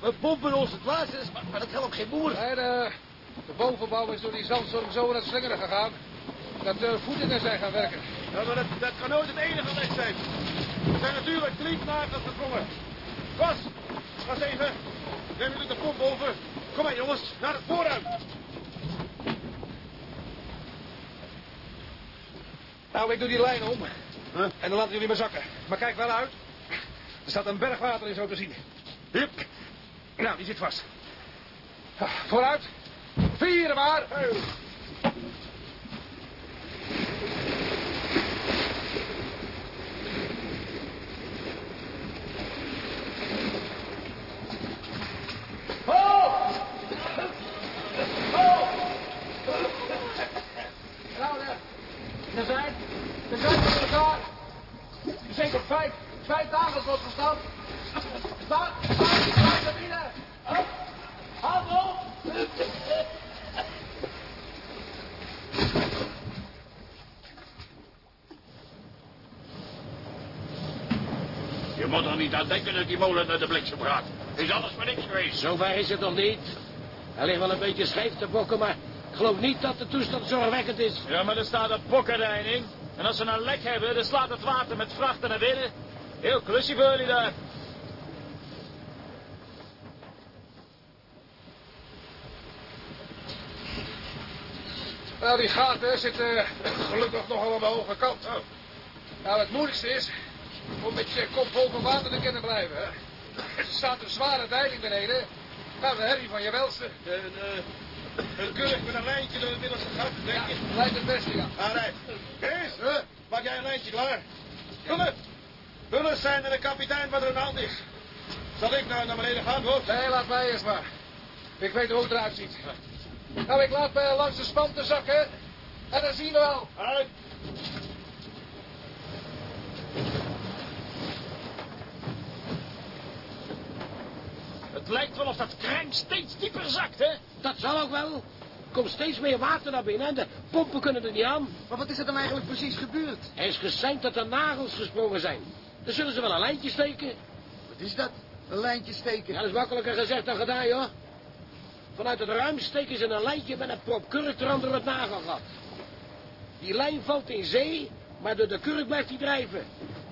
We pompen onze glazen, maar, maar dat helpt geen boer. Nee, de, de bovenbouw is door die zandstorm zo naar het slingeren gegaan. Dat de voetingen zijn gaan werken. Ja, maar dat, dat kan nooit het enige lek zijn. We zijn natuurlijk klinknagels gesprongen. Bas, ga eens even. Neem jullie de pomp over. Kom maar, jongens, naar het vooruit. Nou, ik doe die lijn om. En dan laten jullie me zakken. Maar kijk wel uit. Er staat een berg water in zo te zien. Hup. Nou, die zit vast. Ah, Vooruit. Vieren maar. Nou, daar. Er zijn. Er zijn er elkaar. Zeker vijf. Vijf dagen wordt gestaan. Sta. Sta. Sta er binnen. Op. Hand op. Je moet er niet aan denken dat die molen naar de bliksem gaat. Is alles maar niks geweest. Zover is het nog niet. Hij ligt wel een beetje scheef te bokken, maar ik geloof niet dat de toestand zorgwekkend is. Ja, maar er staat een bokkerdeining. En als ze een lek hebben, dan slaat het water met vrachten naar binnen. Heel klusje voor jullie daar. Nou, die gaten zitten gelukkig nog wel aan de hoge kant. Nou, het moeilijkste is om met je kop boven water te kunnen blijven. Hè? Er staat een zware deiling beneden. Nou, de herrie van je welste. Een, uh, een kurk met een lijntje door het middelste gat, denk je? lijkt het beste, ja. Rijdt. Kees, maak jij een lijntje klaar? Op. Hullers zijn er de kapitein wat er aan de hand is. Zal ik nou naar beneden gaan, Roos? Nee, laat mij eerst maar. Ik weet hoe het eruit ziet. Nou, ik laat mij langs de spanten zakken. En dan zien we wel. Het lijkt wel of dat krijn steeds dieper zakt, hè? Dat zal ook wel. Er komt steeds meer water naar binnen en de pompen kunnen er niet aan. Maar wat is er dan eigenlijk precies gebeurd? Er is geseind dat er nagels gesprongen zijn. Dan zullen ze wel een lijntje steken. Wat is dat? Een lijntje steken? Ja, dat is makkelijker gezegd dan gedaan, joh. Vanuit het ruim steken ze een lijntje met een prop kurk eraan door het nagelgat. Die lijn valt in zee, maar door de kurk blijft hij drijven.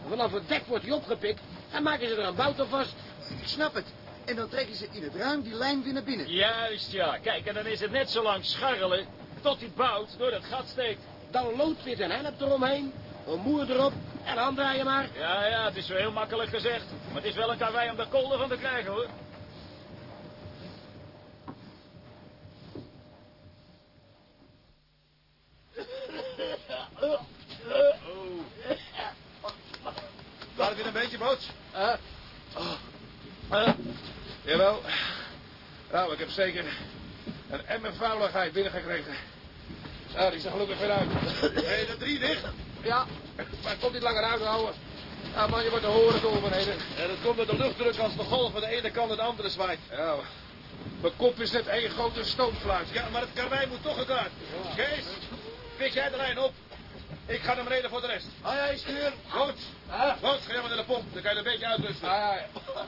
En vanaf het dek wordt hij opgepikt en maken ze er een bout op vast. Ik snap het. En dan trekken ze in het ruim die lijn weer naar binnen. Juist, ja. Kijk, en dan is het net zo lang scharrelen tot die bout door dat gat steekt. Dan loodwit een hennep eromheen, een moer erop en aandraaien maar. Ja, ja, het is zo heel makkelijk gezegd. Maar het is wel een karwei om de kolder van te krijgen, hoor. Laat het weer een beetje, Boots. Uh, Uh, jawel. Nou, ik heb zeker een emmer vuiligheid binnengekregen. Zo, die is er gelukkig weer uit. Hé, de drie dicht. Ja, maar het komt niet langer uithouden. Ja, man, je wordt te horen komen beneden. Ja, dat komt door de luchtdruk als de golf van de ene kant naar de andere zwaait. Ja, mijn kop is net één grote stoomfluit. Ja, maar het karwei moet toch geklaard. Kees, pik jij de lijn op. Ik ga naar beneden voor de rest. Ah ja, stuur. Goed. Ah. Goed, ga jij maar naar de pomp. Dan kan je een beetje uitrusten. Ah, ja, ja.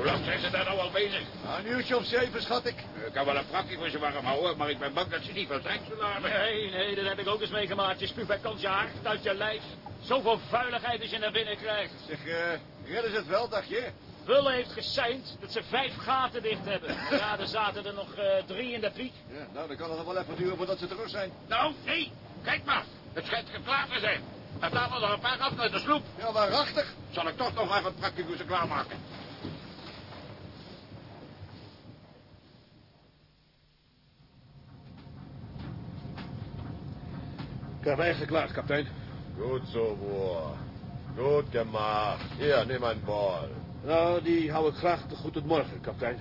Hoe lang zijn ze daar nou al bezig? een uurtje of zeven, schat ik. Ik kan wel een prakje voor ze warm houden, maar ik ben bang dat ze niet veel trek zullen hebben. Nee, nee, dat heb ik ook eens meegemaakt. Je spuugt bij kans je hart uit je lijf. Zoveel vuiligheid als je naar binnen krijgt. Zeg, eh, redden ze het wel, dacht je? Wulle heeft geseind dat ze vijf gaten dicht hebben. Ja, er zaten er nog eh, drie in de piek. Ja, nou, dan kan het nog wel even duren voordat ze terug zijn. Nou, nee, kijk maar. Het schijnt geklaar te zijn. Er staan er nog een paar af naar de sloep. Ja, waarachtig. Zal ik toch nog even een prakje voor ze klaarmaken? Karwei geklaard, kapitein. Gut so, Boer. Gut gemacht. Hier, nimm een bal. Nou, die hou ik graag te goed tot morgen, kapitein.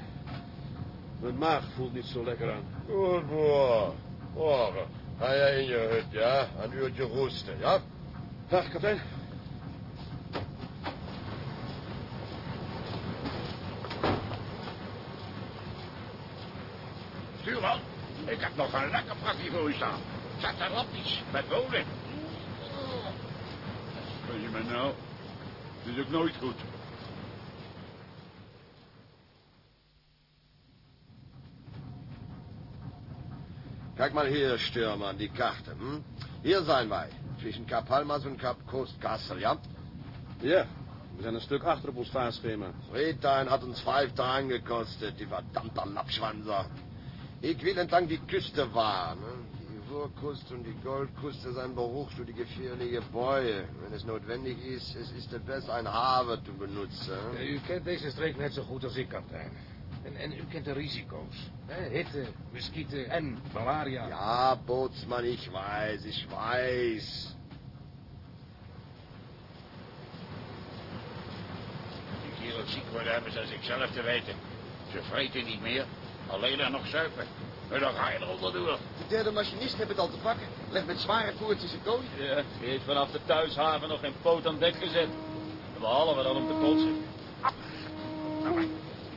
Mijn maag voelt niet zo lekker aan. Goed, Boer. Morgen. Ga jij in je hut, ja? Een uurtje roesten, ja? Dag, kapitein. Stuurman, ik heb nog een lekker prakje voor u staan. Zet er lapjes met wonen. Weet je me nou? Het is ook nooit goed. Kijk mal hier, Stürmer, die Karte. Hm? Hier zijn wij. Zwischen Kap Palmas und Kap Coast Castle, ja? Ja, we zijn een stuk achter op ons vaartschema. Friedheim hat uns vijf dagen gekostet, die verdammte Lappschwanzer. Ich will entlang die Küste wahren. Ne? Die Ruhrküste und die Goldküste sind die gefährliche Bäue. Wenn es notwendig ist, es ist es besser, ein Haven zu benutzen. Ja, u kent deze streek net zo goed als ik, kapitein. En, en u kent de risico's. Hè? Hitte, muskieten en malaria. Ja, Bootsmann, ich weiß, ich weiß. Die kerels ziek worden hebben ze zichzelf te weten. Ze vreten niet meer, alleen er nog zuipen. En dan ga je er onderdoor. De derde machinist heeft het al te pakken. Legt met zware koortjes een kooi. Ja, die heeft vanaf de thuishaven nog geen poot aan dek gezet. Behalve dan om te kotsen.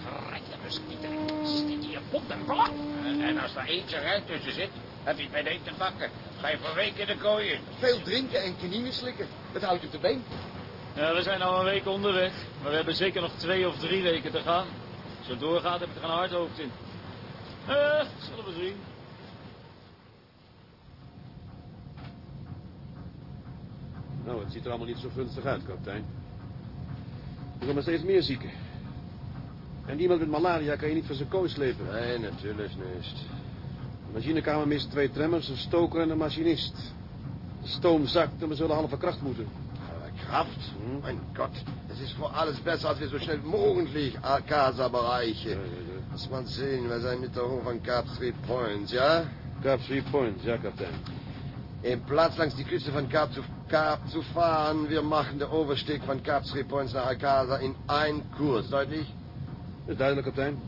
Verrekte muskieten. Zit hier pot en blok. En als er eentje ruit tussen zit, heb je het meteen te pakken. Ga je voor weken de kooien. Veel drinken en kinine slikken. Dat houdt op de been. Ja, we zijn al een week onderweg. Maar we hebben zeker nog twee of drie weken te gaan. Als het doorgaat, heb ik er een hard hoofd in. Eh, zullen we zien. Nou, het ziet er allemaal niet zo gunstig uit, kapitein. Er komen steeds meer zieken. En iemand met malaria kan je niet van zijn kooi slepen. Nee, natuurlijk niet. De machinekamer mist twee tremmers, een stoker en een machinist. De stoom zakt en we zullen halve kracht moeten. Kraft? Mein Gott, es ist vor alles besser, als wir so schnell morgendlich Casa bereichen. Lass mal sehen, wir sind mit der Hoch von Cap Three Points, ja? Cap Three Points, ja, kapitein. In plaats langs die Küste von Kap zu, Kap zu fahren, wir machen den Oversteek von Kap Three Points naar Akasa in koers. Duidelijk? Dat is duidelijk, kapitein.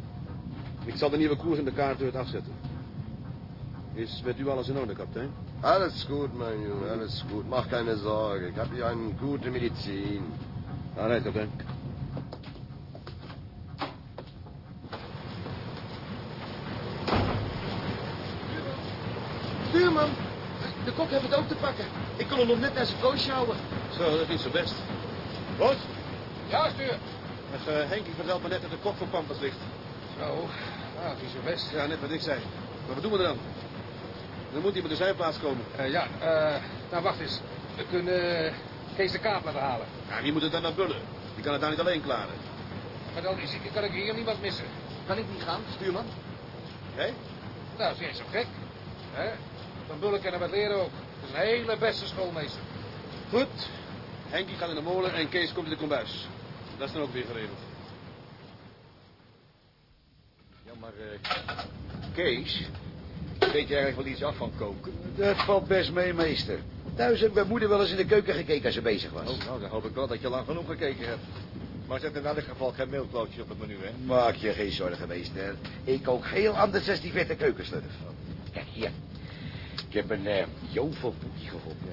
Ik zal de nieuwe koers in de kaart afzetten. Is met u alles in orde, kapitein? Alles gut, mein Junge, alles gut. Mach keine Sorge. Ich habe hier eine gute Medizin. Alright, kapitein. Stuurman, de kok heeft het ook te pakken. Ik kon hem nog net naar zijn koosje houden. Zo, dat is niet zo best. Wat? Ja, stuur. Ach, uh, Henkie vertelt me net dat de kok voor Pampas ligt. Zo, nou, niet zo best. Ja, net wat ik zei. Maar wat doen we dan? Dan moet hij met de zijnplaats komen. Uh, ja, eh, nou wacht eens. We kunnen Kees de Kaap laten halen. Ja, wie moet het dan naar Bullen? Die kan het daar niet alleen klaren. Maar dan is, kan ik hier niemand missen. Kan ik niet gaan, stuurman? Hé? Nou, is niet zo gek. Hè? Van Bullen kennen we het leren ook. Het is een hele beste schoolmeester. Goed. Henkie gaat in de molen en Kees komt in de kombuis. Dat is dan ook weer geregeld. Ja, maar uh, Kees, weet je eigenlijk wel iets af van koken? Dat valt best mee, meester. Thuis heb bij moeder wel eens in de keuken gekeken als ze bezig was. Oh, nou, dan hoop ik wel dat je lang genoeg gekeken hebt. Maar zet in elk geval geen meelklootjes op het menu, hè? Maak je geen zorgen, meester. Ik kook heel anders dan die vette keukenslurf. Kijk, hier. Ik heb een uh, jovelboekje gevonden.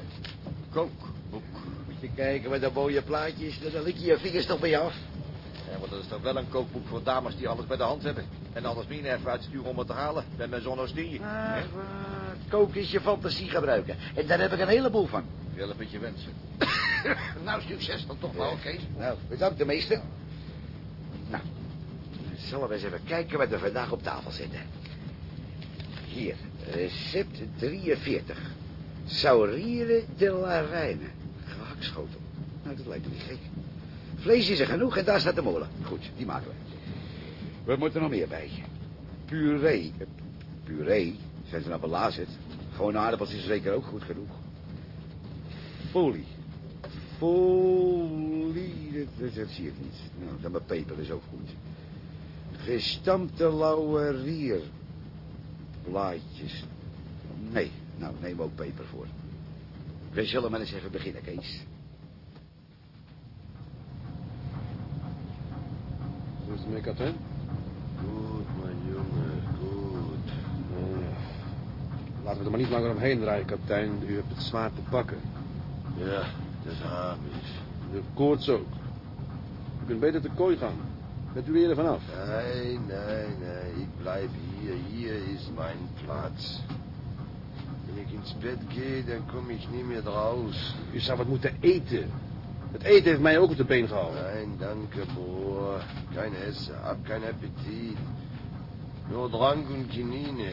Kookboek. Moet je kijken met dat mooie plaatjes. Dan lik je je vingers toch bij af. Ja, maar dat is toch wel een kookboek voor dames die alles bij de hand hebben. En anders meer even uitsturen om het te halen. Bij mijn zonnestie. Ah, koken is je fantasie gebruiken. En daar heb ik een heleboel van. Wel een beetje wensen. *coughs* nou, succes dan toch wel, Kees. Nou, bedankt de meester. Nou, zullen we eens even kijken wat we vandaag op tafel zetten. Hier, recept 43. Saurieren de la Reine. Gehakschotel. Nou, dat lijkt me niet gek. Vlees is er genoeg en daar staat de molen. Goed, die maken we. Wat moet er nog meer bij? Puree. Puree? Zijn ze nou belazerd? Gewoon aardappels is zeker ook goed genoeg. Folie. Folie, dat, zie ik niet. Nou, dan mijn peper is ook goed. Gestampte laurier. Blaadjes. Nee, nou, neem ook peper voor. We zullen maar eens even beginnen, Kees. Hoe is het mee? Goed, mijn jongen, goed. Uh, laten we er maar niet langer omheen draaien, kapitein. U hebt het zwaar te pakken. Ja, dat heb ik. De koorts ook. U kunt beter te kooi gaan. Bent u weer er vanaf? Nee, nee, nee. Ik blijf hier. Hier is mijn plaats. Wenn ik ins bed gehe, dan kom ik niet meer raus. U zou wat moeten eten. Het eten heeft mij ook op de been gehouden. Nein, danke, broer. Kein Essen, hab kein Appetit. Nur Drank und Kinine.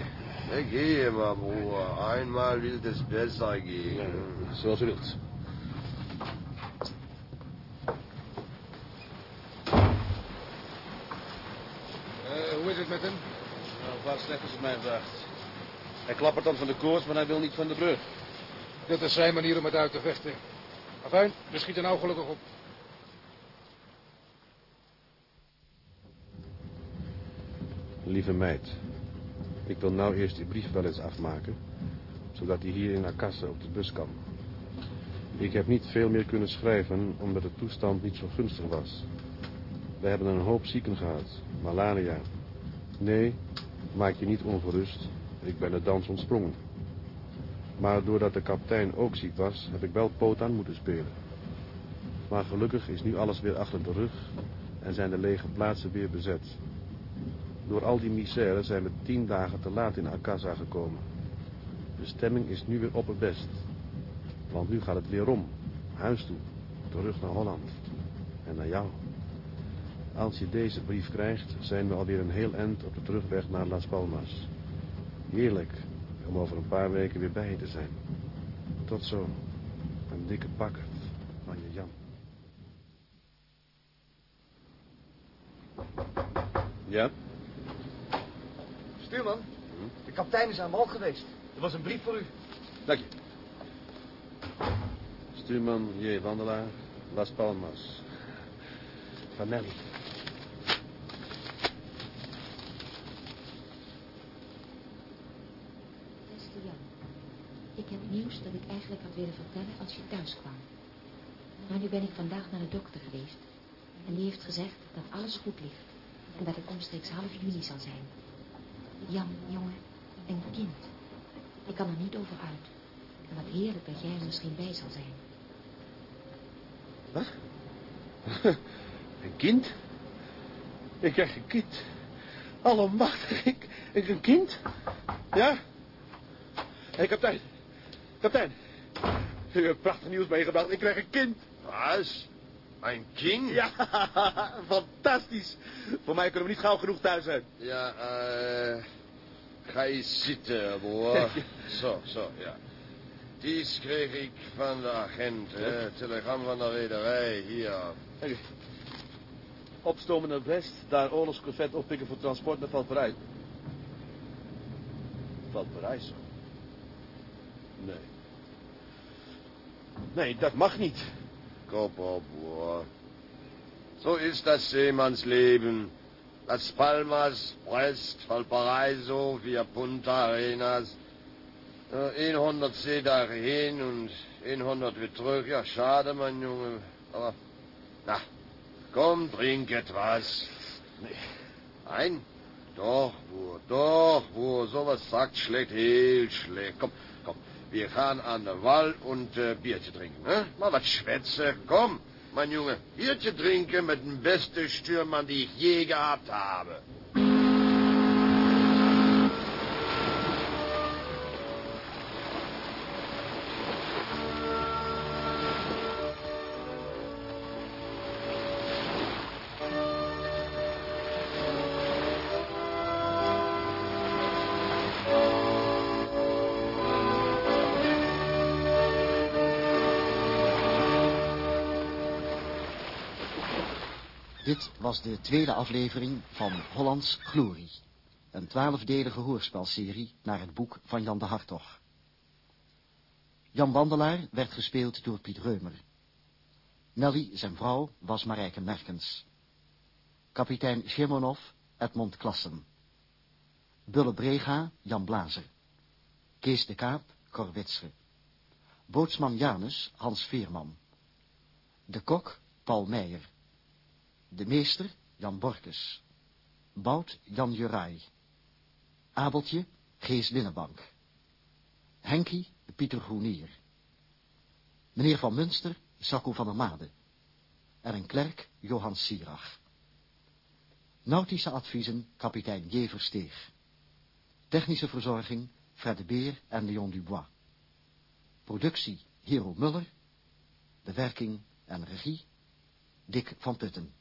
Ik gehe maar, broer. Einmal will es besser gehen. Ja, zoals u wilt. Uh, hoe is het met hem? Nou, vaak slecht als het mij vraagt. Hij klappert dan van de koorts, maar hij wil niet van de brug. Dit is zijn manier om het uit te vechten. Afijn, we schieten nou gelukkig op. Lieve meid, ik wil nou eerst die brief wel eens afmaken, zodat hij hier in Akassa op de bus kan. Ik heb niet veel meer kunnen schrijven, omdat de toestand niet zo gunstig was. We hebben een hoop zieken gehad, malaria. Nee, maak je niet ongerust, ik ben de dans ontsprongen. Maar doordat de kapitein ook ziek was, heb ik wel poot aan moeten spelen. Maar gelukkig is nu alles weer achter de rug en zijn de lege plaatsen weer bezet. Door al die misère zijn we tien dagen te laat in Akassa gekomen. De stemming is nu weer op het best. Want nu gaat het weer om. Huis toe. Terug naar Holland. En naar jou. Als je deze brief krijgt, zijn we alweer een heel eind op de terugweg naar Las Palmas. Heerlijk om over een paar weken weer bij je te zijn. Tot zo. Een dikke pakkerd van je Jan. Ja? Stuurman, de kapitein is aan wal geweest. Er was een brief voor u. Dank je. Stuurman J. Wandelaar, Las Palmas. Van Nelly. Ik Ik heb nieuws dat ik eigenlijk had willen vertellen als je thuis kwam. Maar nu ben ik vandaag naar de dokter geweest. En die heeft gezegd dat alles goed ligt. En dat ik omstreeks half juni zal zijn. Jan, jongen, een kind. Ik kan er niet over uit. En wat heerlijk dat jij er misschien bij zal zijn. Wat? *laughs* Een kind? Ik krijg een kind. Allemachtig, ik, ik een kind? Ja? Hé, hey, kapitein. Kapitein. U hebt prachtig nieuws meegebracht. Ik krijg een kind. Wat? Een kind? Ja, *laughs* fantastisch. Voor mij kunnen we niet gauw genoeg thuis zijn. Ja, eh... ga eens zitten, broer. *laughs* Zo, zo, ja. Dies kreeg ik van de agent, hè. Telegram van de rederij, hier. Hey. Opstomen naar West, daar oorlogscrovet oppikken voor transport naar Valparij. Valparijs? Nee. Nee, dat mag niet. Kop op, broer. So ist das Seemannsleben. Las Palmas, Brest, Valparaiso, via Punta Arenas. Äh, 100 Seetage hin und 100 weer terug. Ja, schade, mein Junge. Aber, na, komm, trink etwas. Nee. Nein? Doch, Bruder, doch, Bruder, sowas sagt schlecht, heel schlecht. Komm, wir gaan aan de Wal und äh, Biertje trinken, ne? Mal wat schwätze, komm, mein Junge. Biertje trinken mit dem besten Stürmann, die ich je gehabt habe. Dit was de tweede aflevering van Hollands Glorie. Een twaalfdelige hoorspelserie naar het boek van Jan de Hartog. Jan Wandelaar werd gespeeld door Piet Reumer. Nelly, zijn vrouw, was Marijke Merkens. Kapitein Shemonov, Edmond Klassen. Bulle Brega, Jan Blazer. Kees de Kaap, Cor Witsche. Bootsman Janus, Hans Veerman. De kok, Paul Meijer. De meester, Jan Borkes. Bout, Jan Juraj. Abeltje, Gees Linnenbank. Henkie, Pieter Groenier. Meneer van Munster, Sakko van der Made. En een klerk, Johan Sierach. Nautische adviezen, kapitein J. Versteeg. Technische verzorging, Fred de Beer en Leon Dubois. Productie, Hero Muller. Bewerking en regie, Dick van Putten.